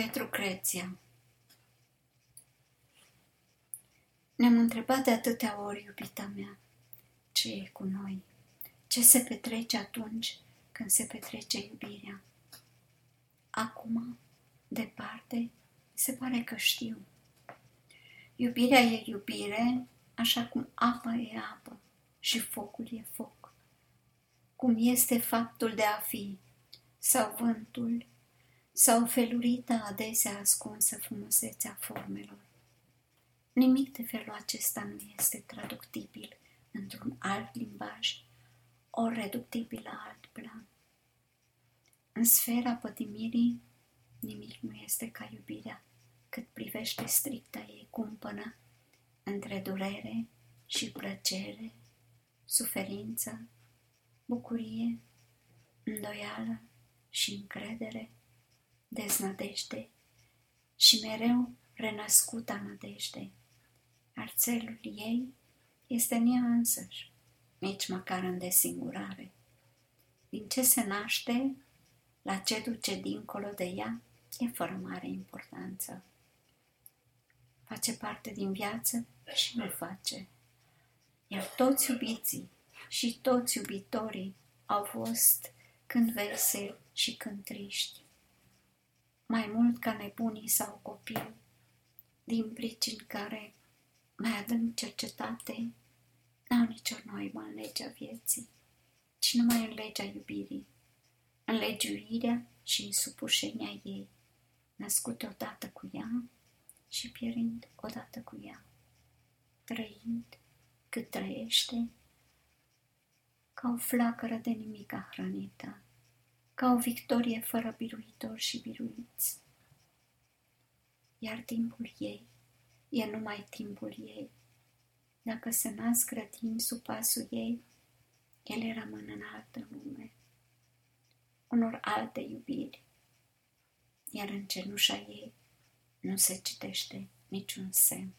Petru Creția Ne-am întrebat de atâtea ori, iubita mea, ce e cu noi, ce se petrece atunci când se petrece iubirea. Acum, departe, se pare că știu. Iubirea e iubire, așa cum apa e apă și focul e foc. Cum este faptul de a fi, sau vântul, sau felurită adesea ascunsă frumusețea formelor. Nimic de felul acesta nu este traductibil într-un alt limbaj, ori reductibil la alt plan. În sfera pătimirii, nimic nu este ca iubirea, cât privește stricta ei cumpănă între durere și plăcere, suferință, bucurie, îndoială și încredere, deznădejde și mereu renăscuta nădejde. Arțelul ei este în ea însăși, nici măcar în desingurare. Din ce se naște, la ce duce dincolo de ea, e fără mare importanță. Face parte din viață și nu face. Iar toți iubiții și toți iubitorii au fost când veseli și când triști. Mai mult ca nebunii sau copii, din pricini care mai adânc cercetate, n-au nicio noimă în legea vieții, ci numai în legea iubirii, în legiuirea și în supușenia ei, născute odată cu ea și pierind odată cu ea, trăind cât trăiește, ca o flacără de nimica hrănită, ca o victorie fără biruitor și biruiți. Iar timpul ei e numai timpul ei. Dacă se nasc grătini sub pasul ei, ele rămân în altă lume, unor alte iubiri, iar în cenușa ei nu se citește niciun semn.